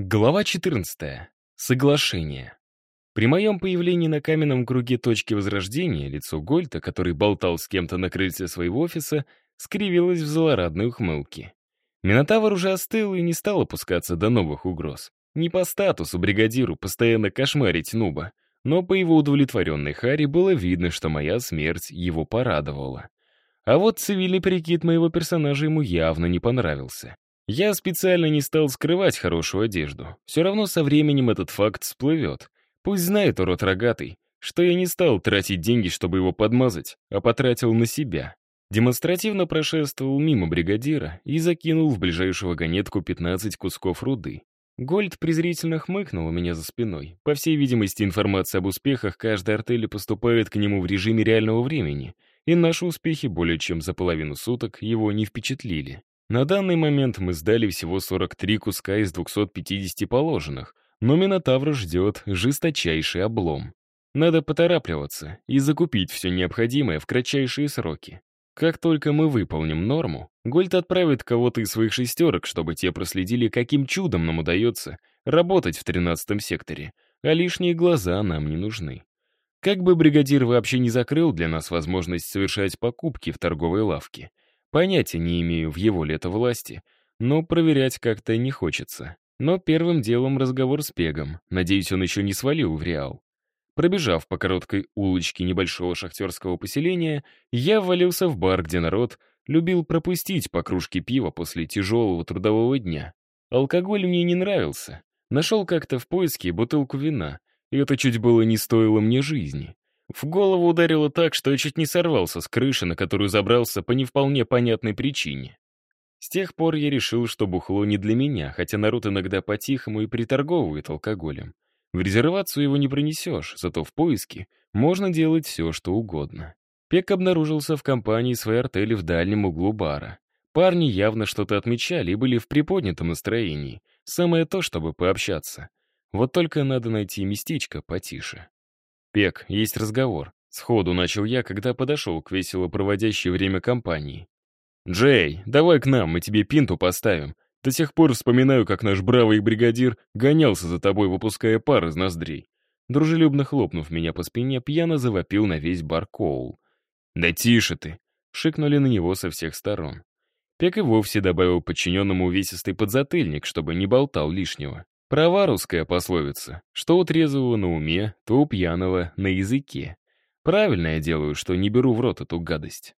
Глава 14. Соглашение. При моем появлении на каменном круге точки возрождения лицо Гольта, который болтал с кем-то на крыльце своего офиса, скривилось в злорадной ухмылке. Минотавр уже остыл и не стал опускаться до новых угроз. Не по статусу бригадиру постоянно кошмарить нуба, но по его удовлетворенной харе было видно, что моя смерть его порадовала. А вот цивильный прикид моего персонажа ему явно не понравился. Я специально не стал скрывать хорошую одежду. Все равно со временем этот факт всплывет. Пусть знает урод рогатый, что я не стал тратить деньги, чтобы его подмазать, а потратил на себя. Демонстративно прошествовал мимо бригадира и закинул в ближайшую вагонетку 15 кусков руды. Гольд презрительно хмыкнул у меня за спиной. По всей видимости, информация об успехах каждой артели поступает к нему в режиме реального времени, и наши успехи более чем за половину суток его не впечатлили. На данный момент мы сдали всего 43 куска из 250 положенных, но Минотавра ждет жесточайший облом. Надо поторапливаться и закупить все необходимое в кратчайшие сроки. Как только мы выполним норму, Гольд отправит кого-то из своих шестерок, чтобы те проследили, каким чудом нам удается работать в 13-м секторе, а лишние глаза нам не нужны. Как бы бригадир вообще не закрыл для нас возможность совершать покупки в торговой лавке — Понятия не имею, в его ли это власти, но проверять как-то не хочется. Но первым делом разговор с Пегом. Надеюсь, он еще не свалил в Реал. Пробежав по короткой улочке небольшого шахтерского поселения, я ввалился в бар, где народ любил пропустить по кружке пива после тяжелого трудового дня. Алкоголь мне не нравился. Нашел как-то в поиске бутылку вина, и это чуть было не стоило мне жизни. В голову ударило так, что я чуть не сорвался с крыши, на которую забрался по не вполне понятной причине. С тех пор я решил, что бухло не для меня, хотя народ иногда по-тихому и приторговывает алкоголем. В резервацию его не принесешь, зато в поиске можно делать все, что угодно. Пек обнаружился в компании своей артели в дальнем углу бара. Парни явно что-то отмечали и были в приподнятом настроении. Самое то, чтобы пообщаться. Вот только надо найти местечко потише. «Пек, есть разговор». Сходу начал я, когда подошел к весело проводящей время компании. «Джей, давай к нам, мы тебе пинту поставим. До сих пор вспоминаю, как наш бравый бригадир гонялся за тобой, выпуская пар из ноздрей». Дружелюбно хлопнув меня по спине, пьяно завопил на весь бар Коул. «Да тише ты!» — шикнули на него со всех сторон. Пек и вовсе добавил подчиненному увесистый подзатыльник, чтобы не болтал лишнего. Права русская пословица, что у трезвого на уме, то у пьяного на языке. Правильно я делаю, что не беру в рот эту гадость.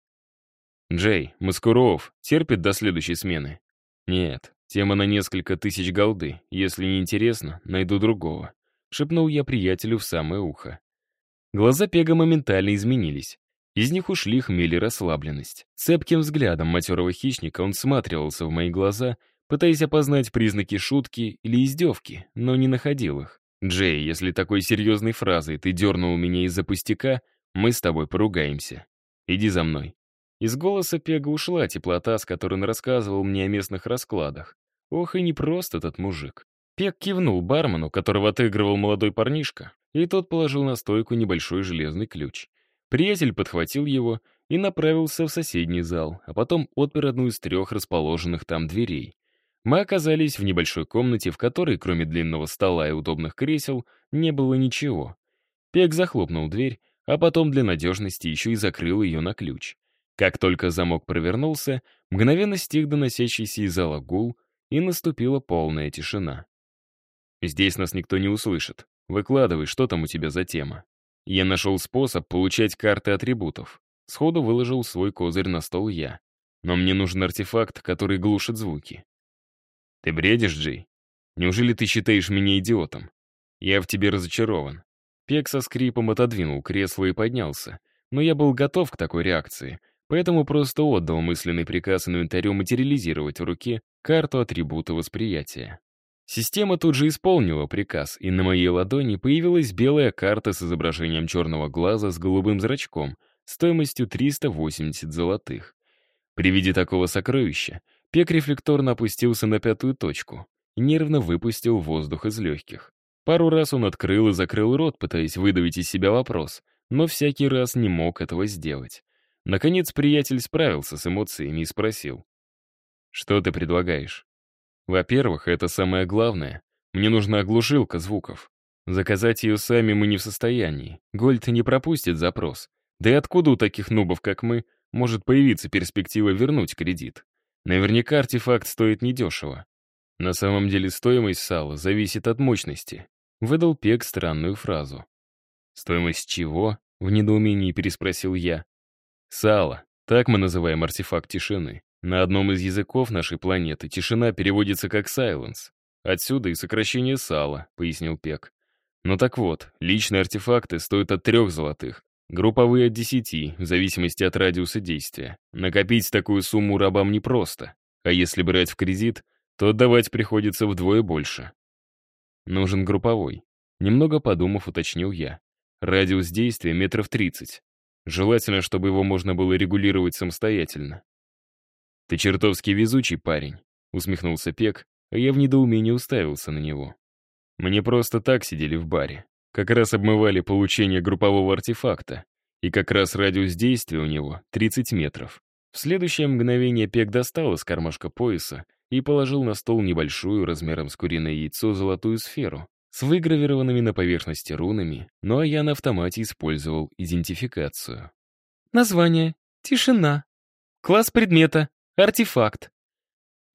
Джей, Маскуров, терпит до следующей смены? Нет, тема на несколько тысяч голды. Если не интересно, найду другого. Шепнул я приятелю в самое ухо. Глаза Пега моментально изменились. Из них ушли хмель и расслабленность. Цепким взглядом матерого хищника он всматривался в мои глаза, пытаясь опознать признаки шутки или издевки, но не находил их. «Джей, если такой серьезной фразой ты дернул меня из-за пустяка, мы с тобой поругаемся. Иди за мной». Из голоса Пега ушла теплота, с которой он рассказывал мне о местных раскладах. Ох, и не просто этот мужик. Пег кивнул бармену, которого отыгрывал молодой парнишка, и тот положил на стойку небольшой железный ключ. Приятель подхватил его и направился в соседний зал, а потом отпер одну из трех расположенных там дверей. Мы оказались в небольшой комнате, в которой, кроме длинного стола и удобных кресел, не было ничего. Пек захлопнул дверь, а потом для надежности еще и закрыл ее на ключ. Как только замок провернулся, мгновенно стих доносящийся из зала гул, и наступила полная тишина. «Здесь нас никто не услышит. Выкладывай, что там у тебя за тема». Я нашел способ получать карты атрибутов. Сходу выложил свой козырь на стол я. Но мне нужен артефакт, который глушит звуки. Ты бредишь, Джей? Неужели ты считаешь меня идиотом? Я в тебе разочарован. Пек со скрипом отодвинул кресло и поднялся, но я был готов к такой реакции, поэтому просто отдал мысленный приказ инвентарю материализировать в руке карту атрибута восприятия. Система тут же исполнила приказ, и на моей ладони появилась белая карта с изображением черного глаза с голубым зрачком, стоимостью 380 золотых. При виде такого сокровища Пек рефлекторно опустился на пятую точку нервно выпустил воздух из легких. Пару раз он открыл и закрыл рот, пытаясь выдавить из себя вопрос, но всякий раз не мог этого сделать. Наконец приятель справился с эмоциями и спросил. «Что ты предлагаешь?» «Во-первых, это самое главное. Мне нужна оглушилка звуков. Заказать ее сами мы не в состоянии. Гольд не пропустит запрос. Да и откуда у таких нубов, как мы, может появиться перспектива вернуть кредит? Наверняка артефакт стоит недешево. На самом деле стоимость сала зависит от мощности. Выдал Пек странную фразу. «Стоимость чего?» — в недоумении переспросил я. «Сало. Так мы называем артефакт тишины. На одном из языков нашей планеты тишина переводится как «silence». Отсюда и сокращение сала, пояснил Пек. Ну так вот, личные артефакты стоят от трех золотых, групповые от десяти, в зависимости от радиуса действия. Накопить такую сумму рабам непросто, а если брать в кредит, то отдавать приходится вдвое больше. Нужен групповой. Немного подумав, уточнил я. Радиус действия метров тридцать. Желательно, чтобы его можно было регулировать самостоятельно. «Ты чертовски везучий парень», — усмехнулся Пек, а я в недоумении уставился на него. Мне просто так сидели в баре. Как раз обмывали получение группового артефакта, и как раз радиус действия у него 30 метров. В следующее мгновение Пек достал из кармашка пояса и положил на стол небольшую, размером с куриное яйцо, золотую сферу с выгравированными на поверхности рунами, ну а я на автомате использовал идентификацию. Название. Тишина. Класс предмета. Артефакт.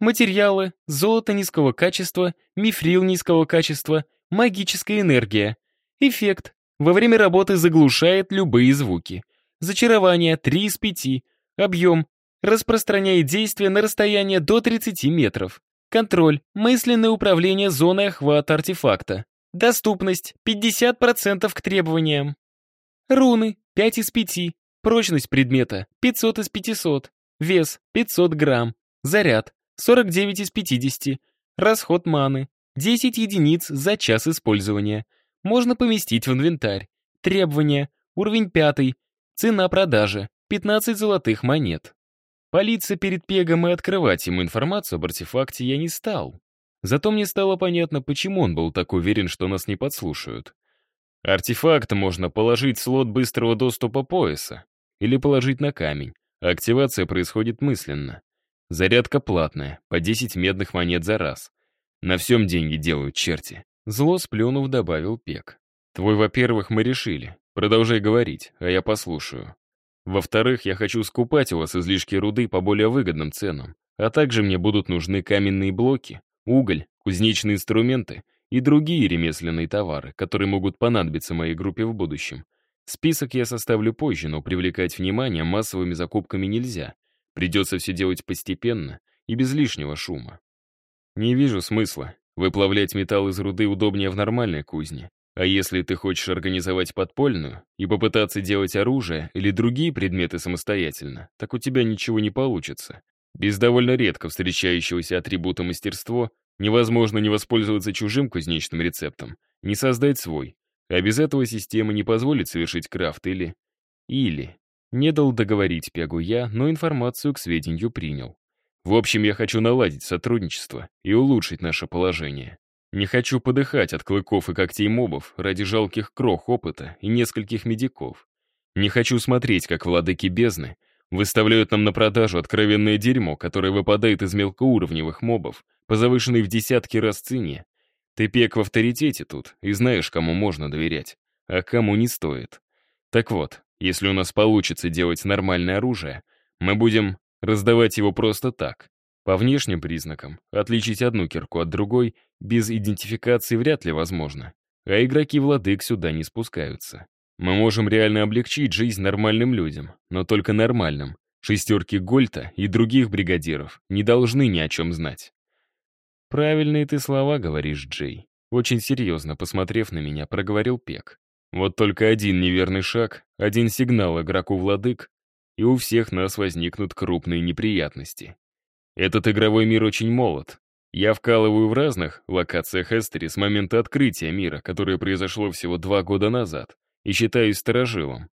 Материалы, золото низкого качества, мифрил низкого качества, магическая энергия. Эффект. Во время работы заглушает любые звуки. Зачарование 3 из 5. Объем. Распространяет действие на расстояние до 30 метров. Контроль. Мысленное управление зоной охвата артефакта. Доступность 50% к требованиям. Руны 5 из 5. Прочность предмета 500 из 500. Вес 500 грамм. Заряд 49 из 50. Расход маны. 10 единиц за час использования. Можно поместить в инвентарь. Требования. Уровень 5. Цена продажи. 15 золотых монет. Политься перед Пегом и открывать ему информацию об артефакте я не стал. Зато мне стало понятно, почему он был так уверен, что нас не подслушают. Артефакт можно положить в слот быстрого доступа пояса или положить на камень, активация происходит мысленно. Зарядка платная, по 10 медных монет за раз. На всем деньги делают черти. Зло сплюнув, добавил Пек. Твой, во-первых, мы решили. Продолжай говорить, а я послушаю. Во-вторых, я хочу скупать у вас излишки руды по более выгодным ценам. А также мне будут нужны каменные блоки, уголь, кузнечные инструменты и другие ремесленные товары, которые могут понадобиться моей группе в будущем. Список я составлю позже, но привлекать внимание массовыми закупками нельзя. Придется все делать постепенно и без лишнего шума. Не вижу смысла. Выплавлять металл из руды удобнее в нормальной кузне. А если ты хочешь организовать подпольную и попытаться делать оружие или другие предметы самостоятельно, так у тебя ничего не получится. Без довольно редко встречающегося атрибута мастерство невозможно не воспользоваться чужим кузнечным рецептом, не создать свой. А без этого система не позволит совершить крафт или... Или... Не дал договорить Пегу я, но информацию к сведению принял. В общем, я хочу наладить сотрудничество и улучшить наше положение. Не хочу подыхать от клыков и когтей мобов ради жалких крох опыта и нескольких медиков. Не хочу смотреть, как владыки бездны выставляют нам на продажу откровенное дерьмо, которое выпадает из мелкоуровневых мобов по завышенной в десятки раз цене. Ты пек в авторитете тут и знаешь, кому можно доверять, а кому не стоит. Так вот, если у нас получится делать нормальное оружие, мы будем раздавать его просто так. По внешним признакам отличить одну кирку от другой без идентификации вряд ли возможно, а игроки владык сюда не спускаются. Мы можем реально облегчить жизнь нормальным людям, но только нормальным. Шестерки Гольта и других бригадиров не должны ни о чем знать. «Правильные ты слова говоришь, Джей», очень серьезно посмотрев на меня, проговорил Пек. Вот только один неверный шаг, один сигнал игроку владык, и у всех нас возникнут крупные неприятности. Этот игровой мир очень молод. Я вкалываю в разных локациях Эстери с момента открытия мира, которое произошло всего два года назад, и считаюсь сторожилом.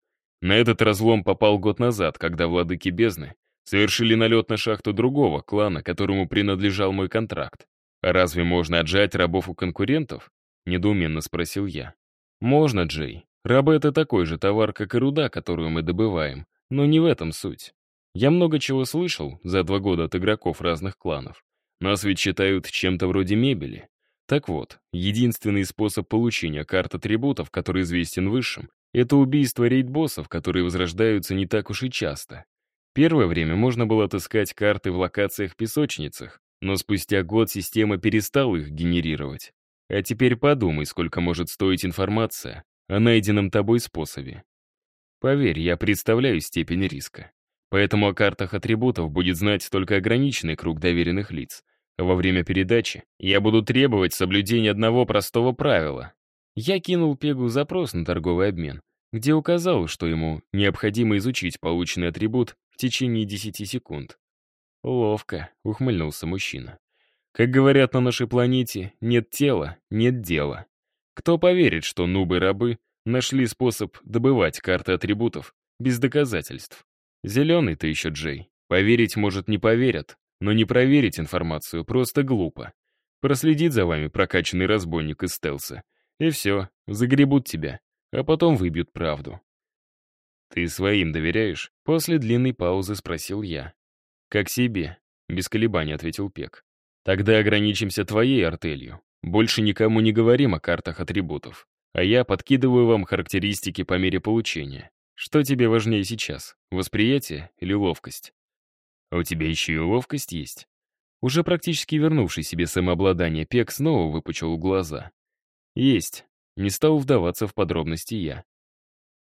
На этот разлом попал год назад, когда владыки бездны совершили налет на шахту другого клана, которому принадлежал мой контракт. Разве можно отжать рабов у конкурентов? Недоуменно спросил я. Можно, Джей. Рабы — это такой же товар, как и руда, которую мы добываем. Но не в этом суть. Я много чего слышал за два года от игроков разных кланов. Нас ведь считают чем-то вроде мебели. Так вот, единственный способ получения карт атрибутов, который известен высшим, это убийство рейд-боссов, которые возрождаются не так уж и часто. Первое время можно было отыскать карты в локациях-песочницах, но спустя год система перестала их генерировать. А теперь подумай, сколько может стоить информация о найденном тобой способе. Поверь, я представляю степень риска. Поэтому о картах атрибутов будет знать только ограниченный круг доверенных лиц. Во время передачи я буду требовать соблюдения одного простого правила. Я кинул Пегу запрос на торговый обмен, где указал, что ему необходимо изучить полученный атрибут в течение 10 секунд. «Ловко», — ухмыльнулся мужчина. «Как говорят на нашей планете, нет тела, нет дела. Кто поверит, что нубы-рабы нашли способ добывать карты атрибутов без доказательств? Зеленый-то еще Джей. Поверить, может, не поверят, но не проверить информацию просто глупо. Проследит за вами прокачанный разбойник из стелса. И все, загребут тебя, а потом выбьют правду. «Ты своим доверяешь?» После длинной паузы спросил я. «Как себе», — без колебаний ответил Пек. «Тогда ограничимся твоей артелью. Больше никому не говорим о картах атрибутов, а я подкидываю вам характеристики по мере получения. Что тебе важнее сейчас, восприятие или ловкость? А у тебя еще и ловкость есть?» Уже практически вернувший себе самообладание Пек снова выпучил глаза. «Есть». Не стал вдаваться в подробности я.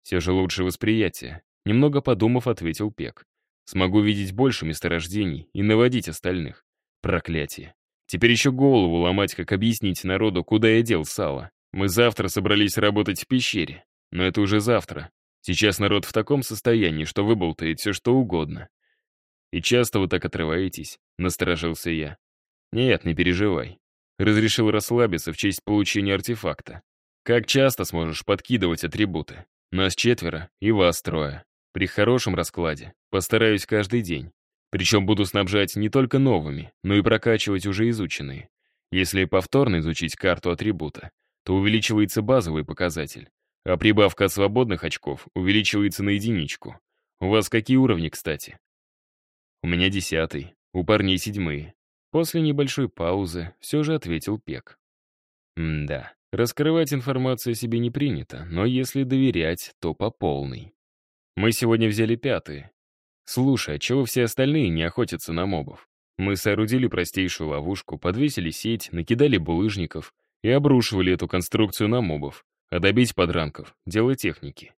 «Все же лучше восприятие», — немного подумав, ответил Пек. Смогу видеть больше месторождений и наводить остальных. Проклятие. Теперь еще голову ломать, как объяснить народу, куда я дел сало. Мы завтра собрались работать в пещере. Но это уже завтра. Сейчас народ в таком состоянии, что выболтает все что угодно. «И часто вы так отрываетесь?» — насторожился я. «Нет, не переживай. Разрешил расслабиться в честь получения артефакта. Как часто сможешь подкидывать атрибуты? Нас четверо и вас трое. При хорошем раскладе постараюсь каждый день. Причем буду снабжать не только новыми, но и прокачивать уже изученные. Если повторно изучить карту атрибута, то увеличивается базовый показатель, а прибавка от свободных очков увеличивается на единичку. У вас какие уровни, кстати? У меня десятый, у парней седьмые. После небольшой паузы все же ответил Пек. М-да, раскрывать информацию себе не принято, но если доверять, то по полной. Мы сегодня взяли пятые. Слушай, а чего все остальные не охотятся на мобов? Мы соорудили простейшую ловушку, подвесили сеть, накидали булыжников и обрушивали эту конструкцию на мобов. А добить подранков — дело техники.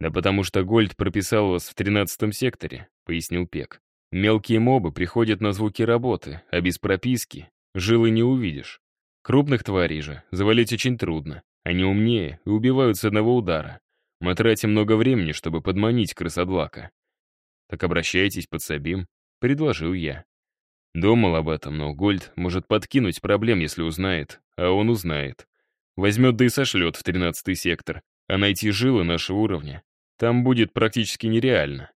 «Да потому что Гольд прописал вас в тринадцатом секторе», — пояснил Пек. «Мелкие мобы приходят на звуки работы, а без прописки жилы не увидишь. Крупных тварей же завалить очень трудно. Они умнее и убивают с одного удара. Мы тратим много времени, чтобы подманить крысодлака. Так обращайтесь, подсобим, — предложил я. Думал об этом, но Гольд может подкинуть проблем, если узнает, а он узнает. Возьмет да и сошлет в тринадцатый сектор, а найти жилы нашего уровня там будет практически нереально.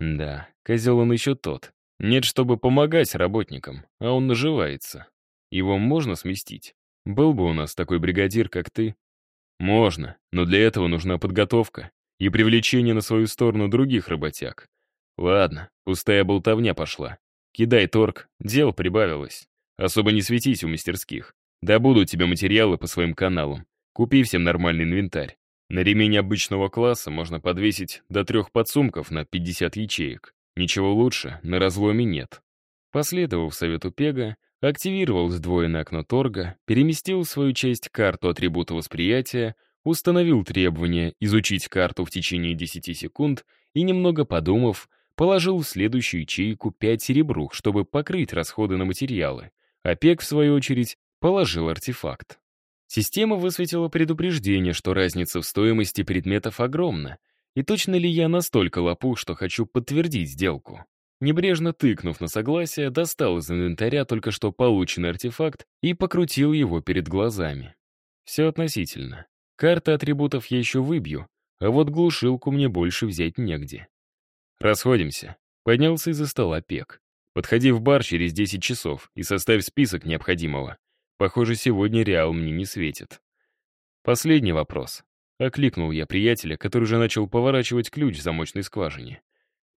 Да, козел он еще тот. Нет, чтобы помогать работникам, а он наживается. Его можно сместить. Был бы у нас такой бригадир, как ты, можно, но для этого нужна подготовка и привлечение на свою сторону других работяг. Ладно, пустая болтовня пошла. Кидай торг, дел прибавилось. Особо не светись у мастерских. Добуду тебе материалы по своим каналам. Купи всем нормальный инвентарь. На ремень обычного класса можно подвесить до трех подсумков на 50 ячеек. Ничего лучше на разломе нет. Последовав совету Пега, активировал сдвоенное окно торга, переместил свою часть карту атрибута восприятия, установил требование изучить карту в течение 10 секунд и, немного подумав, положил в следующую ячейку 5 серебрух, чтобы покрыть расходы на материалы. А Пек, в свою очередь, положил артефакт. Система высветила предупреждение, что разница в стоимости предметов огромна, и точно ли я настолько лопух, что хочу подтвердить сделку. Небрежно тыкнув на согласие, достал из инвентаря только что полученный артефакт и покрутил его перед глазами. Все относительно. Карты атрибутов я еще выбью, а вот глушилку мне больше взять негде. Расходимся. Поднялся из-за стола Пек. Подходи в бар через 10 часов и составь список необходимого. Похоже, сегодня Реал мне не светит. Последний вопрос. Окликнул я приятеля, который уже начал поворачивать ключ в замочной скважине.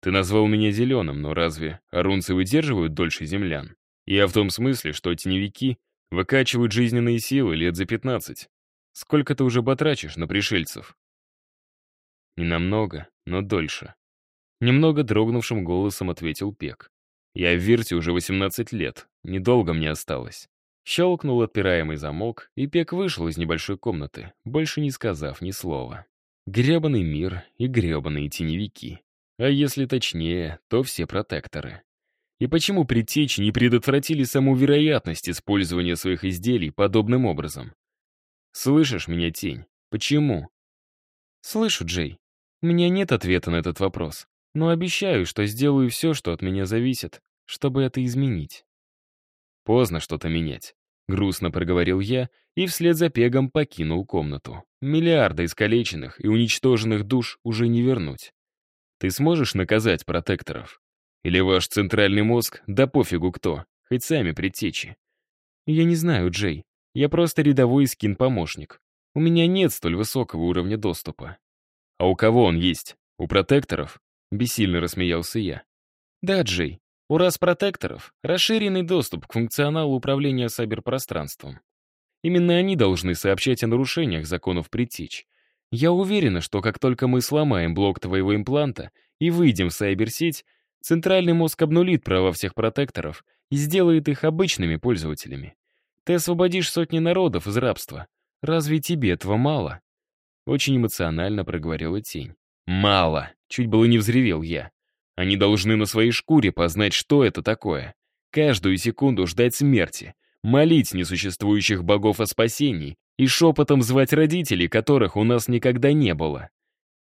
Ты назвал меня зеленым, но разве арунцы выдерживают дольше землян? Я в том смысле, что теневики Выкачивают жизненные силы лет за 15. Сколько ты уже батрачишь на пришельцев? Не намного, но дольше. Немного дрогнувшим голосом ответил Пек. Я в Вирте уже 18 лет, недолго мне осталось. Щелкнул отпираемый замок, и Пек вышел из небольшой комнаты, больше не сказав ни слова. Гребаный мир и гребаные теневики. А если точнее, то все протекторы. И почему предтечи не предотвратили саму вероятность использования своих изделий подобным образом? Слышишь меня, тень? Почему? Слышу, Джей. У меня нет ответа на этот вопрос, но обещаю, что сделаю все, что от меня зависит, чтобы это изменить. Поздно что-то менять. Грустно проговорил я и вслед за пегом покинул комнату. Миллиарда искалеченных и уничтоженных душ уже не вернуть. Ты сможешь наказать протекторов? Или ваш центральный мозг, да пофигу кто, хоть сами предтечи. Я не знаю, Джей. Я просто рядовой скин-помощник. У меня нет столь высокого уровня доступа. А у кого он есть? У протекторов? Бессильно рассмеялся я. Да, Джей. У раз протекторов расширенный доступ к функционалу управления сайберпространством. Именно они должны сообщать о нарушениях законов предтеч. Я уверена, что как только мы сломаем блок твоего импланта и выйдем в сайберсеть, Центральный мозг обнулит права всех протекторов и сделает их обычными пользователями. Ты освободишь сотни народов из рабства. Разве тебе этого мало?» Очень эмоционально проговорила тень. «Мало!» — чуть было не взревел я. «Они должны на своей шкуре познать, что это такое. Каждую секунду ждать смерти, молить несуществующих богов о спасении и шепотом звать родителей, которых у нас никогда не было.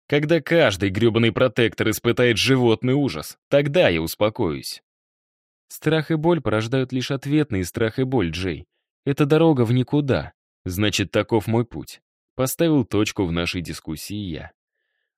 Когда каждый гребаный протектор испытает животный ужас, тогда я успокоюсь. Страх и боль порождают лишь ответный страх и боль, Джей. Это дорога в никуда. Значит, таков мой путь. Поставил точку в нашей дискуссии я.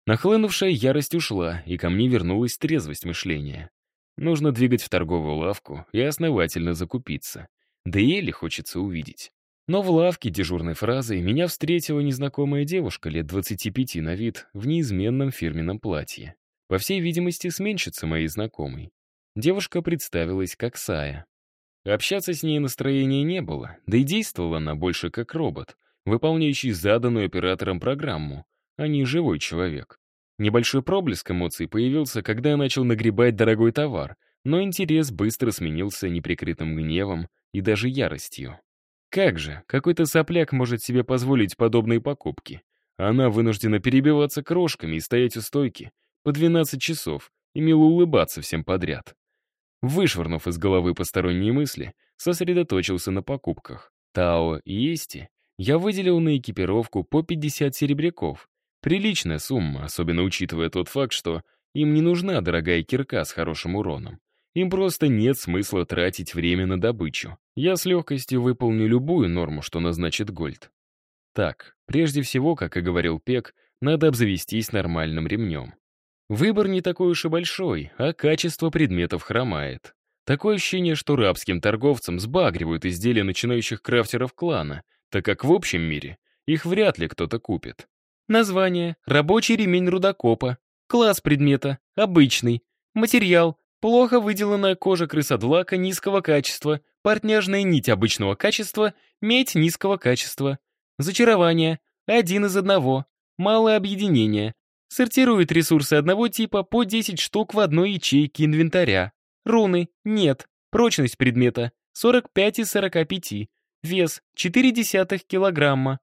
Нахлынувшая ярость ушла, и ко мне вернулась трезвость мышления. Нужно двигать в торговую лавку и основательно закупиться. Да и Элли хочется увидеть. Но в лавке дежурной фразой меня встретила незнакомая девушка лет 25 на вид в неизменном фирменном платье. По всей видимости, сменщица моей знакомой. Девушка представилась как Сая. Общаться с ней настроения не было, да и действовала она больше как робот, выполняющий заданную оператором программу, а не живой человек. Небольшой проблеск эмоций появился, когда я начал нагребать дорогой товар, но интерес быстро сменился неприкрытым гневом и даже яростью. Как же, какой-то сопляк может себе позволить подобные покупки? Она вынуждена перебиваться крошками и стоять у стойки по 12 часов и мило улыбаться всем подряд. Вышвырнув из головы посторонние мысли, сосредоточился на покупках. Тао и Эсти я выделил на экипировку по 50 серебряков. Приличная сумма, особенно учитывая тот факт, что им не нужна дорогая кирка с хорошим уроном. Им просто нет смысла тратить время на добычу. Я с легкостью выполню любую норму, что назначит Гольд. Так, прежде всего, как и говорил Пек, надо обзавестись нормальным ремнем. Выбор не такой уж и большой, а качество предметов хромает. Такое ощущение, что рабским торговцам сбагривают изделия начинающих крафтеров клана, так как в общем мире их вряд ли кто-то купит. Название — рабочий ремень рудокопа. Класс предмета — обычный. Материал Плохо выделанная кожа крысодлака низкого качества, партняжная нить обычного качества, медь низкого качества. Зачарование. Один из одного. Малое объединение. Сортирует ресурсы одного типа по 10 штук в одной ячейке инвентаря. Руны. Нет. Прочность предмета. 45 из 45. Вес. 0,4 килограмма.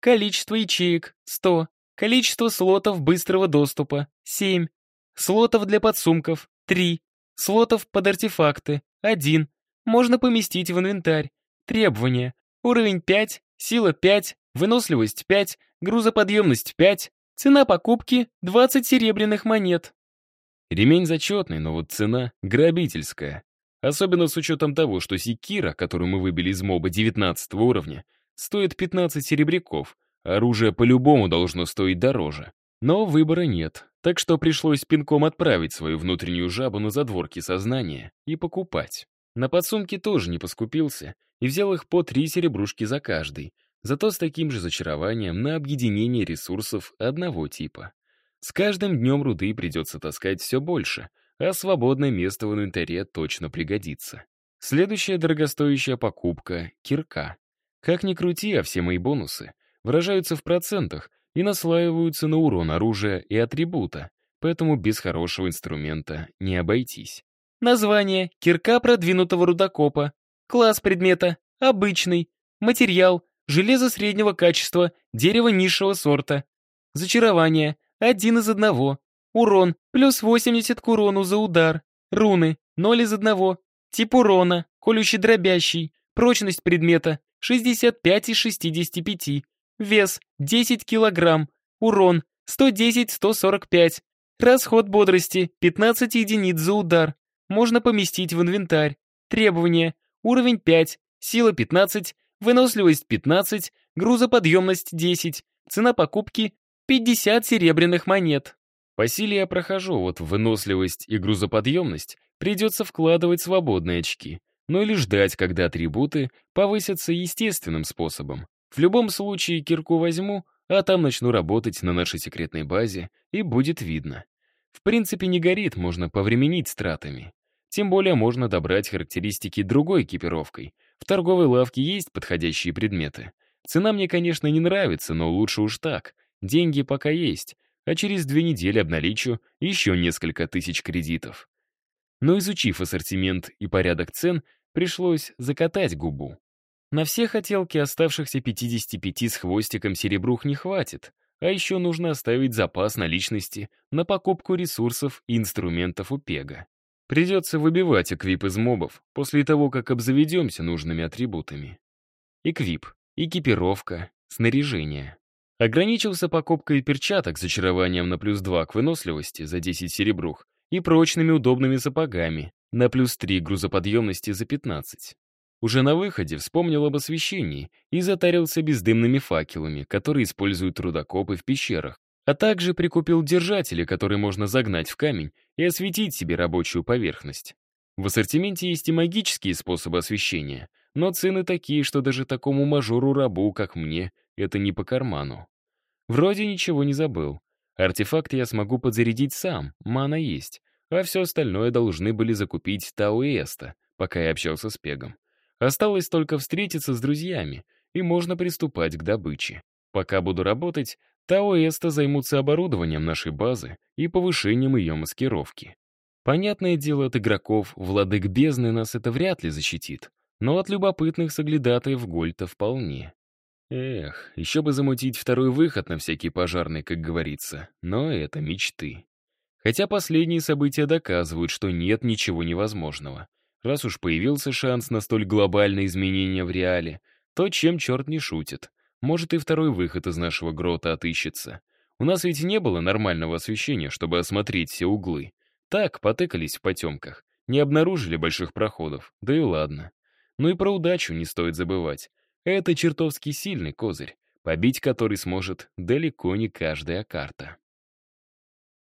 Количество ячеек. 100. Количество слотов быстрого доступа. 7. Слотов для подсумков. 3. Слотов под артефакты — один. Можно поместить в инвентарь. Требования. Уровень 5, сила 5, выносливость 5, грузоподъемность 5. Цена покупки — 20 серебряных монет. Ремень зачетный, но вот цена грабительская. Особенно с учетом того, что секира, которую мы выбили из моба 19 уровня, стоит 15 серебряков, оружие по-любому должно стоить дороже. Но выбора нет, так что пришлось пинком отправить свою внутреннюю жабу на задворки сознания и покупать. На подсумки тоже не поскупился и взял их по три серебрушки за каждый, зато с таким же зачарованием на объединение ресурсов одного типа. С каждым днем руды придется таскать все больше, а свободное место в инвентаре точно пригодится. Следующая дорогостоящая покупка — кирка. Как ни крути, а все мои бонусы выражаются в процентах и наслаиваются на урон оружия и атрибута, поэтому без хорошего инструмента не обойтись. Название — кирка продвинутого рудокопа. Класс предмета — обычный. Материал — железо среднего качества, дерево низшего сорта. Зачарование — один из одного. Урон — плюс 80 к урону за удар. Руны — 0 из одного. Тип урона — колющий дробящий. Прочность предмета — 65 из 65. Вес — 10 килограмм. Урон — 110-145. Расход бодрости — 15 единиц за удар. Можно поместить в инвентарь. Требования. Уровень 5, сила 15, выносливость 15, грузоподъемность 10. Цена покупки 50 серебряных монет. По силе я прохожу, вот выносливость и грузоподъемность придется вкладывать свободные очки, но или ждать, когда атрибуты повысятся естественным способом. В любом случае кирку возьму, а там начну работать на нашей секретной базе, и будет видно. В принципе, не горит, можно повременить с тратами. Тем более можно добрать характеристики другой экипировкой. В торговой лавке есть подходящие предметы. Цена мне, конечно, не нравится, но лучше уж так. Деньги пока есть, а через две недели обналичу еще несколько тысяч кредитов. Но изучив ассортимент и порядок цен, пришлось закатать губу. На все хотелки оставшихся 55 с хвостиком серебрух не хватит, а еще нужно оставить запас наличности на покупку ресурсов и инструментов у Пега. Придется выбивать эквип из мобов после того, как обзаведемся нужными атрибутами. Эквип, экипировка, снаряжение. Ограничился покупкой перчаток с зачарованием на плюс 2 к выносливости за 10 серебрух и прочными удобными сапогами на плюс 3 грузоподъемности за 15. Уже на выходе вспомнил об освещении и затарился бездымными факелами, которые используют трудокопы в пещерах, а также прикупил держатели, которые можно загнать в камень и осветить себе рабочую поверхность. В ассортименте есть и магические способы освещения, но цены такие, что даже такому мажору-рабу, как мне, это не по карману. Вроде ничего не забыл. Артефакт я смогу подзарядить сам, мана есть, а все остальное должны были закупить Тау и Эста, пока я общался с Пегом. Осталось только встретиться с друзьями, и можно приступать к добыче. Пока буду работать, Тао и Эста займутся оборудованием нашей базы и повышением ее маскировки. Понятное дело, от игроков владык бездны нас это вряд ли защитит, но от любопытных соглядатаев Гольта вполне. Эх, еще бы замутить второй выход на всякий пожарный, как говорится, но это мечты. Хотя последние события доказывают, что нет ничего невозможного. Раз уж появился шанс на столь глобальное изменение в реале, то чем черт не шутит. Может, и второй выход из нашего грота отыщется. У нас ведь не было нормального освещения, чтобы осмотреть все углы. Так, потыкались в потемках. Не обнаружили больших проходов, да и ладно. Ну и про удачу не стоит забывать. Это чертовски сильный козырь, побить который сможет далеко не каждая карта.